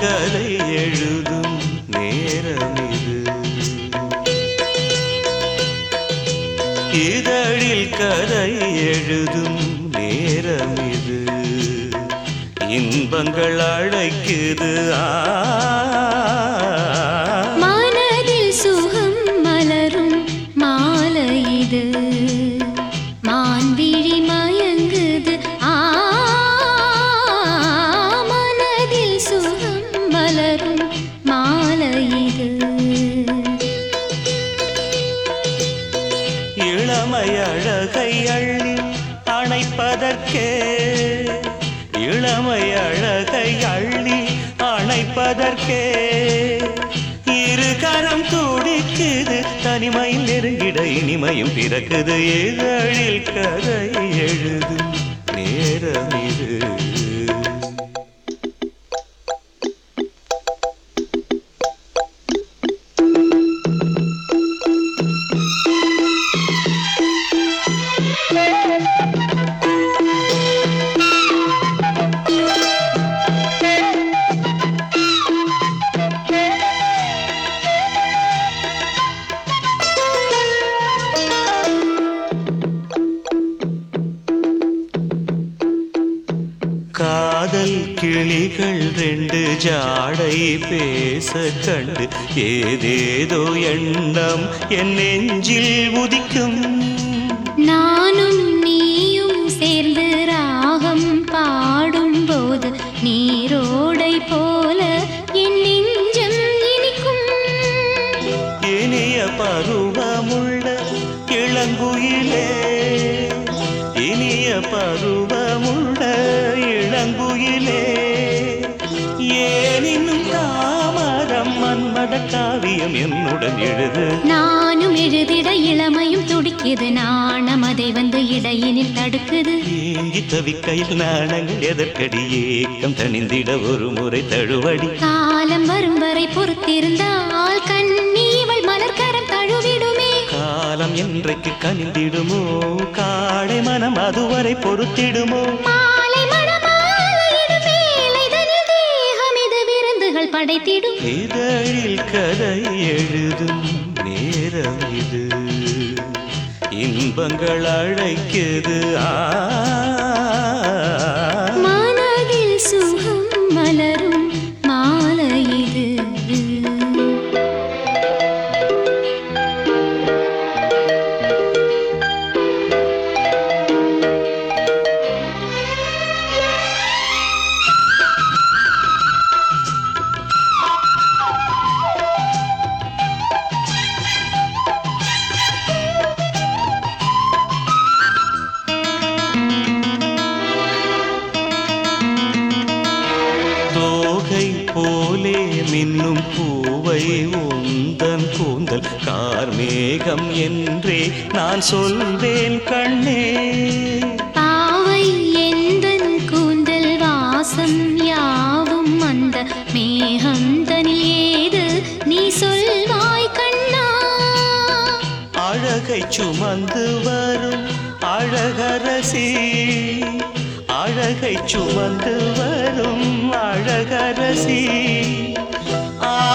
கதை எழுதும் நேரம் இது. இதழில் கதை எழுதும் நேரம் இது. இன்பங்கள் அழைக்குது ஆ இளமை அழகை அள்ளி அணைப்பதற்கே. இளமை அழகை அள்ளி அணைப்பதற்கே. இரு கரம் துடிக்குது தனிமையில் நெருங்கிட இனிமையும் பிறக்குது. இதழில் கதை எழுது நேரம் இது காதல் கிளிகள் ரெண்டு ஜாடை பேச கண்டு ஏதேதோ எண்ணம் என் நெஞ்சில் உதிக்கும். நானும் நீயும் சேர்ந்து ராகம் பாடும்போது நீரோடை போல என் நெஞ்சம் இனிக்கும். இனிய பருவமுள்ள இளங்குயிலே இனிய பருவமுள்ள மன்மத காவியம் என்னுடன் எழுது. நானும் எழுதிட இளமையும் துடிக்குது. நாணம் அதை வந்து இடையினில் தடுக்குது. ஏங்கி தவிக்கையில் நாணங்கள் எதற்கடி? ஏக்கம் தணிந்திட ஒரு முறை தழுவடி. காலம் வரும் வரை பொறுத்திருந்தால் கண்ணீவள் மலர்கரம் தழுவிடுமே. காலம் என்றைக்கு கனிந்திடுமோ? காடை மனம் அதுவரை பொறுத்திடுமோ? படைத்திடும். இதழில் கதை எழுதும் நேரம் இது. இன்பங்கள் அழைக்குது ஆ போலே மின்னும் பூவை உந்தன் கூந்தல் கார்மேகம் என்றே நான் சொல்வேன் கண்ணே. பாவை எந்தன் கூந்தல் வாசம் யாவும் அந்த மேகம் தனில் ஏது? நீ சொல்வாய் கண்ணா. அழகை சுமந்து வரும் அழகரசி. அழகை சுமந்து வரும் அழகரசி.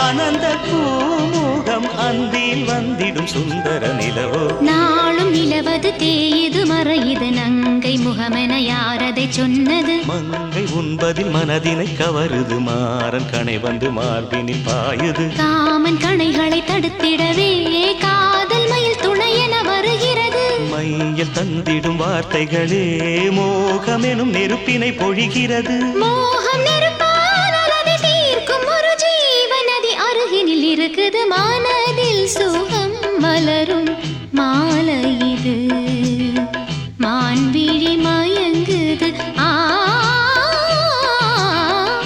ஆனந்த பூமுகம் அந்தில் வந்திடும் சுந்தர நிலவோ? நாளும் நிலவது தேயுது மறையுது நங்கை முகமென யாரதை சொன்னது? மங்கை உண்பதில் மனதினை கவருது மாறன் கணை வந்து மார்பினில் பாயுது. காமன் கணைகளை தடுத்திடவே காதல் மயில் துணையென வருகிறது. மையில் தந்திடும் வார்த்தைகளே மோகமெனும் நெருப்பினை பொழிகிறது. மோகம் இருக்குது மனதில் சுகம் மலரும் மாலை இது. மான்விழி மயங்குது. ஆ.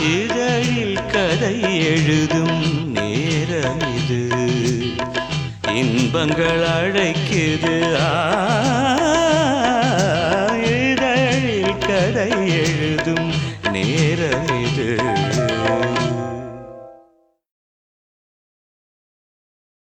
இதழில் கதை எழுதும் நேரம் இது. இன்பங்கள் அழைக்குது. ஆ.